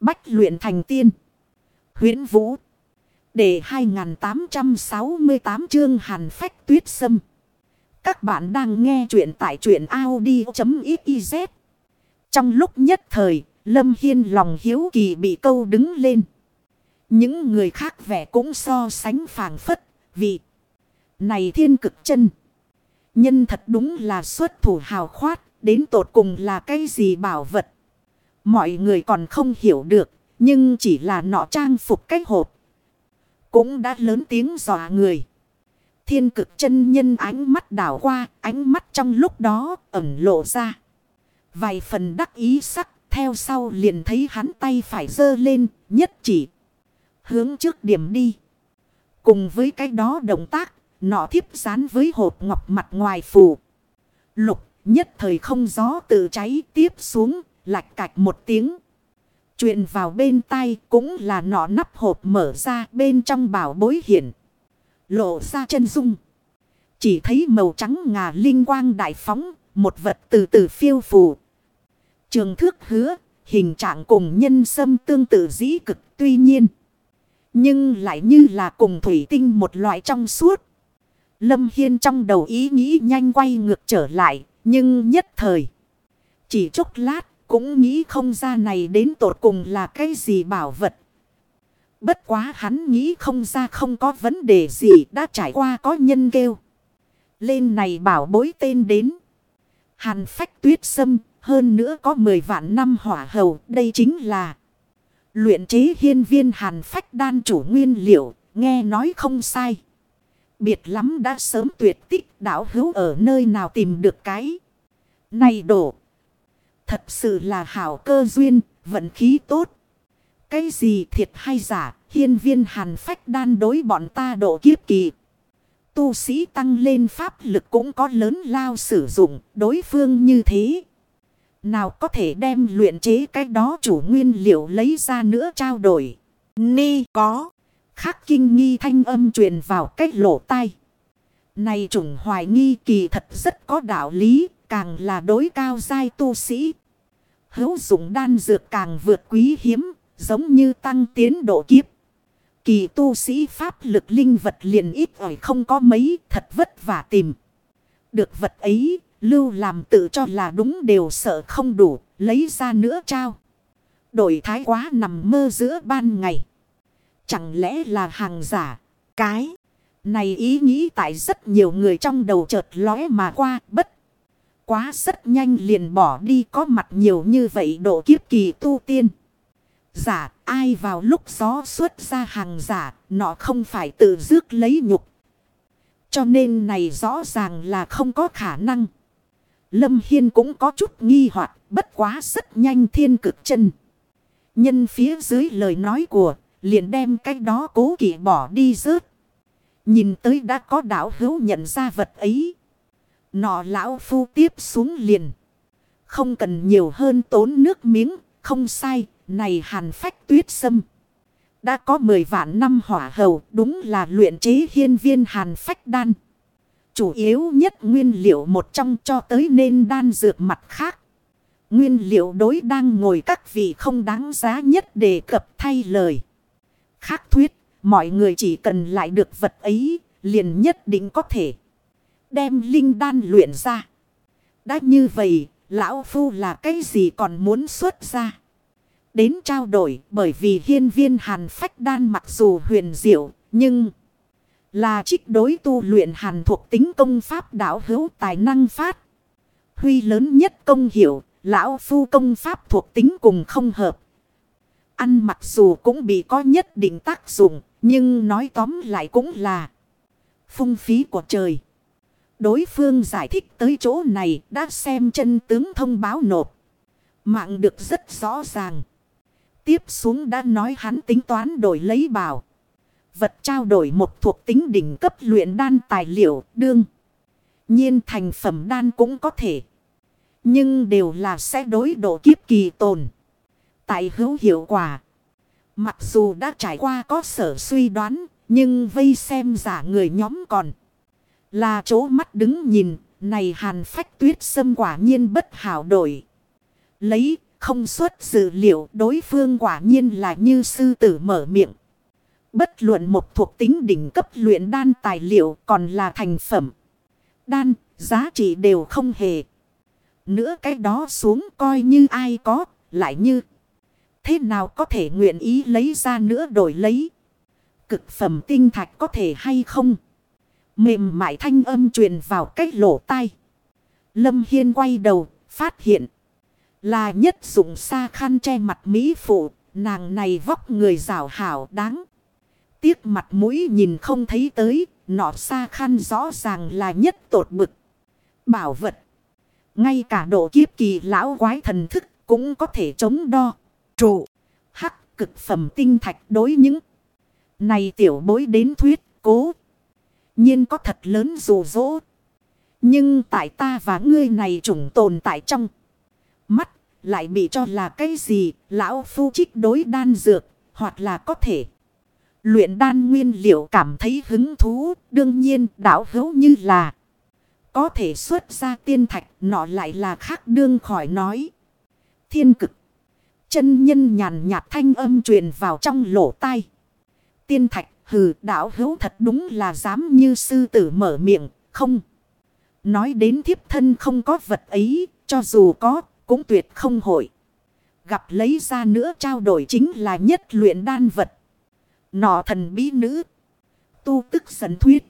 Bách luyện thành tiên. huyễn Vũ. Để 2868 chương hàn phách tuyết sâm. Các bạn đang nghe truyện tại truyện Audi.xyz. Trong lúc nhất thời, Lâm Hiên lòng hiếu kỳ bị câu đứng lên. Những người khác vẻ cũng so sánh phàng phất, vì này thiên cực chân. Nhân thật đúng là xuất thủ hào khoát, đến tột cùng là cái gì bảo vật. Mọi người còn không hiểu được, nhưng chỉ là nọ trang phục cách hộp. Cũng đã lớn tiếng dọa người. Thiên cực chân nhân ánh mắt đảo qua, ánh mắt trong lúc đó ẩn lộ ra. Vài phần đắc ý sắc, theo sau liền thấy hắn tay phải dơ lên, nhất chỉ. Hướng trước điểm đi. Cùng với cái đó động tác, nọ thiếp dán với hộp ngọc mặt ngoài phủ. Lục, nhất thời không gió tự cháy tiếp xuống, lạch cạch một tiếng. Chuyện vào bên tay cũng là nọ nắp hộp mở ra bên trong bảo bối hiển. Lộ ra chân dung. Chỉ thấy màu trắng ngà linh quang đại phóng, một vật từ từ phiêu phù. Trường thước hứa, hình trạng cùng nhân sâm tương tự dĩ cực tuy nhiên. Nhưng lại như là cùng thủy tinh một loại trong suốt. Lâm Hiên trong đầu ý nghĩ nhanh quay ngược trở lại, nhưng nhất thời. Chỉ chốc lát cũng nghĩ không ra này đến tột cùng là cái gì bảo vật. Bất quá hắn nghĩ không ra không có vấn đề gì đã trải qua có nhân kêu. Lên này bảo bối tên đến. Hàn phách tuyết sâm, hơn nữa có 10 vạn năm hỏa hầu, đây chính là. Luyện chế hiên viên hàn phách đan chủ nguyên liệu, nghe nói không sai. Biệt lắm đã sớm tuyệt tích đảo hữu ở nơi nào tìm được cái. Này đổ. Thật sự là hảo cơ duyên, vận khí tốt. Cái gì thiệt hay giả, hiên viên hàn phách đan đối bọn ta độ kiếp kỳ. Tu sĩ tăng lên pháp lực cũng có lớn lao sử dụng, đối phương như thế. Nào có thể đem luyện chế cái đó chủ nguyên liệu lấy ra nữa trao đổi. Ni có. Khắc kinh nghi thanh âm truyền vào cách lỗ tai. Này chủng hoài nghi kỳ thật rất có đạo lý, càng là đối cao giai tu sĩ. Hữu dụng đan dược càng vượt quý hiếm, giống như tăng tiến độ kiếp. Kỳ tu sĩ pháp lực linh vật liền ít ỏi không có mấy, thật vất vả tìm. Được vật ấy, lưu làm tự cho là đúng đều sợ không đủ, lấy ra nữa trao. Đổi thái quá nằm mơ giữa ban ngày. Chẳng lẽ là hàng giả? Cái này ý nghĩ tại rất nhiều người trong đầu chợt lóe mà qua bất. Quá rất nhanh liền bỏ đi, có mặt nhiều như vậy độ kiếp kỳ tu tiên. Giả, ai vào lúc gió xuất ra hàng giả nó không phải tự dước lấy nhục. Cho nên này rõ ràng là không có khả năng. Lâm Hiên cũng có chút nghi hoặc, bất quá rất nhanh thiên cực chân. Nhân phía dưới lời nói của, liền đem cái đó cố kỵ bỏ đi rớt. Nhìn tới đã có đảo hữu nhận ra vật ấy. Nọ lão phu tiếp xuống liền. Không cần nhiều hơn tốn nước miếng, không sai, này hàn phách tuyết sâm. Đã có 10 vạn năm hỏa hầu, đúng là luyện chế hiên viên hàn phách đan. Chủ yếu nhất nguyên liệu một trong cho tới nên đan dược mặt khác. Nguyên liệu đối đang ngồi các vị không đáng giá nhất để cập thay lời. Khác thuyết, mọi người chỉ cần lại được vật ấy, liền nhất định có thể đem linh đan luyện ra. Đã như vậy, lão phu là cái gì còn muốn xuất ra? Đến trao đổi bởi vì hiên viên hàn phách đan mặc dù huyền diệu, nhưng là trích đối tu luyện hàn thuộc tính công pháp đảo hữu tài năng phát. Huy lớn nhất công hiểu, lão phu công pháp thuộc tính cùng không hợp. Ăn mặc dù cũng bị có nhất định tác dụng, nhưng nói tóm lại cũng là phung phí của trời. Đối phương giải thích tới chỗ này đã xem chân tướng thông báo nộp. Mạng được rất rõ ràng. Tiếp xuống đã nói hắn tính toán đổi lấy bảo. Vật trao đổi một thuộc tính đỉnh cấp luyện đan tài liệu, đương. nhiên thành phẩm đan cũng có thể. Nhưng đều là sẽ đối độ kiếp kỳ tồn. Tại hữu hiệu quả. Mặc dù đã trải qua có sở suy đoán. Nhưng vây xem giả người nhóm còn. Là chỗ mắt đứng nhìn. Này hàn phách tuyết sâm quả nhiên bất hảo đổi. Lấy không xuất dự liệu đối phương quả nhiên là như sư tử mở miệng. Bất luận một thuộc tính đỉnh cấp luyện đan tài liệu còn là thành phẩm. Đan, giá trị đều không hề. Nữa cái đó xuống coi như ai có, lại như. Thế nào có thể nguyện ý lấy ra nữa đổi lấy. Cực phẩm tinh thạch có thể hay không? Mềm mại thanh âm truyền vào cách lỗ tai. Lâm Hiên quay đầu, phát hiện. Là nhất dụng xa khăn che mặt Mỹ phụ, nàng này vóc người rào hảo đáng. Tiếc mặt mũi nhìn không thấy tới, nọ xa khăn rõ ràng là nhất tột bực. Bảo vật. Ngay cả độ kiếp kỳ lão quái thần thức cũng có thể chống đo. Trụ. Hắc cực phẩm tinh thạch đối những. Này tiểu bối đến thuyết cố nhiên có thật lớn dù dỗ. Nhưng tại ta và ngươi này trùng tồn tại trong. Mắt, lại bị cho là cái gì lão phu trích đối đan dược. Hoặc là có thể. Luyện đan nguyên liệu cảm thấy hứng thú. Đương nhiên đảo hữu như là. Có thể xuất ra tiên thạch, nọ lại là khác đương khỏi nói. Thiên cực. Chân nhân nhàn nhạt thanh âm truyền vào trong lỗ tai. Tiên thạch hừ đảo hữu thật đúng là dám như sư tử mở miệng. Không. Nói đến thiếp thân không có vật ấy. Cho dù có cũng tuyệt không hội. Gặp lấy ra nữa trao đổi chính là nhất luyện đan vật. Nọ thần bí nữ. Tu tức giận thuyết.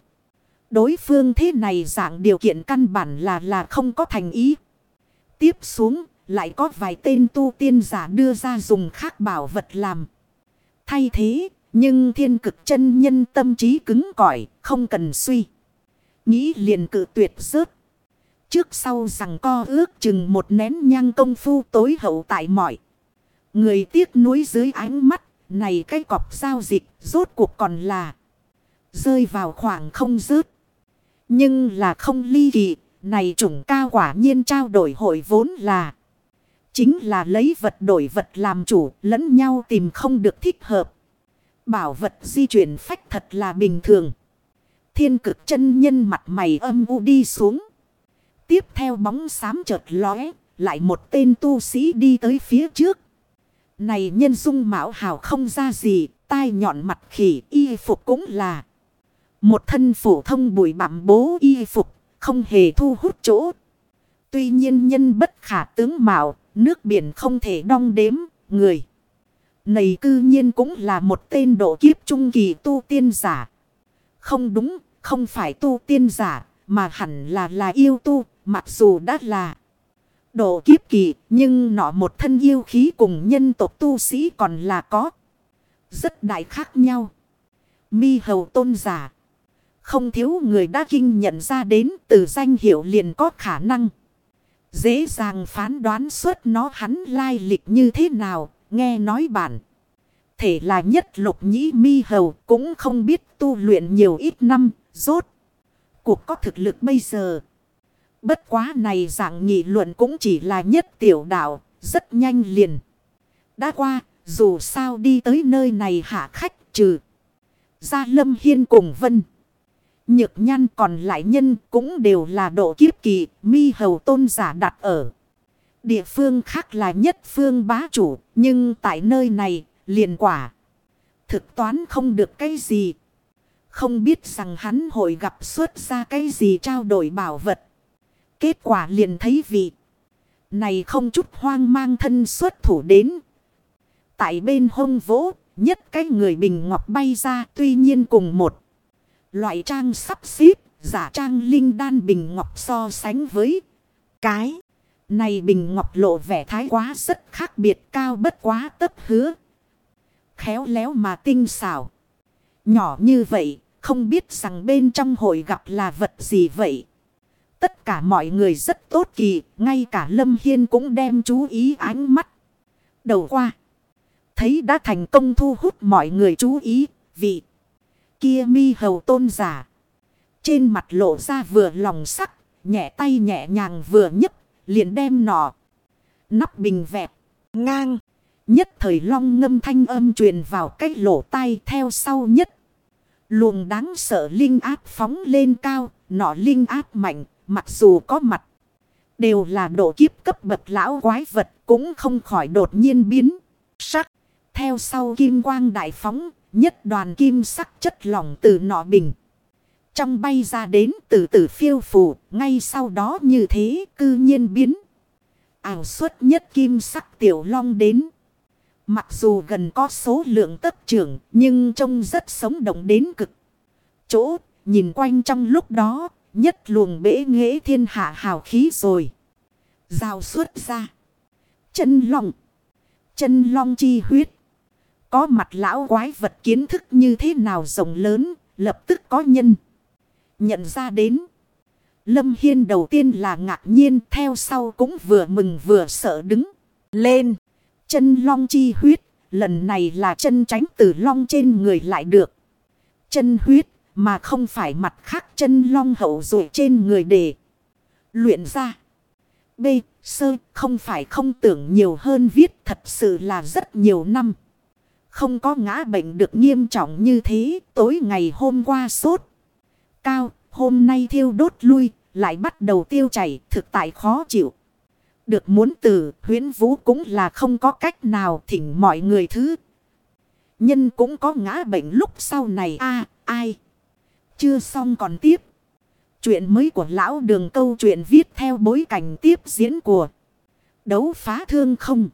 Đối phương thế này dạng điều kiện căn bản là là không có thành ý. Tiếp xuống lại có vài tên tu tiên giả đưa ra dùng khác bảo vật làm. Thay thế, nhưng thiên cực chân nhân tâm trí cứng cỏi, không cần suy. Nghĩ liền cự tuyệt rớt. Trước sau rằng co ước chừng một nén nhang công phu tối hậu tại mọi. Người tiếc nuối dưới ánh mắt, này cái cọc giao dịch rốt cuộc còn là rơi vào khoảng không rớt. Nhưng là không ly kỳ, này chủng cao quả nhiên trao đổi hội vốn là. Chính là lấy vật đổi vật làm chủ, lẫn nhau tìm không được thích hợp. Bảo vật di chuyển phách thật là bình thường. Thiên cực chân nhân mặt mày âm u đi xuống. Tiếp theo bóng xám chợt lóe, lại một tên tu sĩ đi tới phía trước. Này nhân dung mạo hào không ra gì, tai nhọn mặt khỉ y phục cũng là. Một thân phổ thông bụi bặm bố y phục, không hề thu hút chỗ. Tuy nhiên nhân bất khả tướng mạo, nước biển không thể đong đếm, người. Này cư nhiên cũng là một tên độ kiếp trung kỳ tu tiên giả. Không đúng, không phải tu tiên giả, mà hẳn là là yêu tu, mặc dù đã là độ kiếp kỳ, nhưng nọ một thân yêu khí cùng nhân tộc tu sĩ còn là có. Rất đại khác nhau. Mi hầu tôn giả. Không thiếu người đã kinh nhận ra đến từ danh hiệu liền có khả năng. Dễ dàng phán đoán suốt nó hắn lai lịch như thế nào, nghe nói bản. Thể là nhất lục nhĩ mi hầu cũng không biết tu luyện nhiều ít năm, rốt. Cuộc có thực lực bây giờ. Bất quá này dạng nghị luận cũng chỉ là nhất tiểu đạo, rất nhanh liền. Đã qua, dù sao đi tới nơi này hạ khách trừ. Gia Lâm Hiên cùng Vân. Nhược nhan còn lại nhân cũng đều là độ kiếp kỳ, mi hầu tôn giả đặt ở. Địa phương khác là nhất phương bá chủ, nhưng tại nơi này, liền quả. Thực toán không được cái gì. Không biết rằng hắn hội gặp xuất ra cái gì trao đổi bảo vật. Kết quả liền thấy vị. Này không chút hoang mang thân xuất thủ đến. Tại bên hông vỗ, nhất cái người bình ngọc bay ra tuy nhiên cùng một. Loại trang sắp xếp, giả trang linh đan bình ngọc so sánh với cái. Này bình ngọc lộ vẻ thái quá rất khác biệt cao bất quá tất hứa. Khéo léo mà tinh xảo. Nhỏ như vậy, không biết rằng bên trong hội gặp là vật gì vậy. Tất cả mọi người rất tốt kỳ, ngay cả Lâm Hiên cũng đem chú ý ánh mắt. Đầu qua. Thấy đã thành công thu hút mọi người chú ý, vì kia mi hầu tôn giả. Trên mặt lộ ra vừa lòng sắc, nhẹ tay nhẹ nhàng vừa nhấp, liền đem nọ. Nắp bình vẹt, ngang. Nhất thời long ngâm thanh âm truyền vào cái lỗ tai theo sau nhất. Luồng đáng sợ linh áp phóng lên cao, nọ linh áp mạnh, mặc dù có mặt. Đều là độ kiếp cấp bậc lão quái vật cũng không khỏi đột nhiên biến. Sắc. Theo sau kim quang đại phóng. Nhất đoàn kim sắc chất lỏng từ nọ bình. Trong bay ra đến từ từ phiêu phù. Ngay sau đó như thế, cư nhiên biến. Ảo suất nhất kim sắc tiểu long đến. Mặc dù gần có số lượng tất trưởng. Nhưng trông rất sống động đến cực. Chỗ, nhìn quanh trong lúc đó, Nhất luồng bể nghệ thiên hạ hào khí rồi. Rào xuất ra. Chân long. Chân long chi huyết. Có mặt lão quái vật kiến thức như thế nào rộng lớn. Lập tức có nhân. Nhận ra đến. Lâm Hiên đầu tiên là ngạc nhiên. Theo sau cũng vừa mừng vừa sợ đứng. Lên. Chân long chi huyết. Lần này là chân tránh từ long trên người lại được. Chân huyết, mà không phải mặt khác chân long hậu rồi trên người để luyện ra. B. Sơ không phải không tưởng nhiều hơn viết, thật sự là rất nhiều năm. Không có ngã bệnh được nghiêm trọng như thế, tối ngày hôm qua sốt. Cao, hôm nay thiêu đốt lui, lại bắt đầu tiêu chảy, thực tại khó chịu. Được muốn từ huyến vũ cũng là không có cách nào thỉnh mọi người thứ. Nhân cũng có ngã bệnh lúc sau này, a, ai. Chưa xong còn tiếp. Chuyện mới của lão đường câu chuyện viết theo bối cảnh tiếp diễn của đấu phá thương không.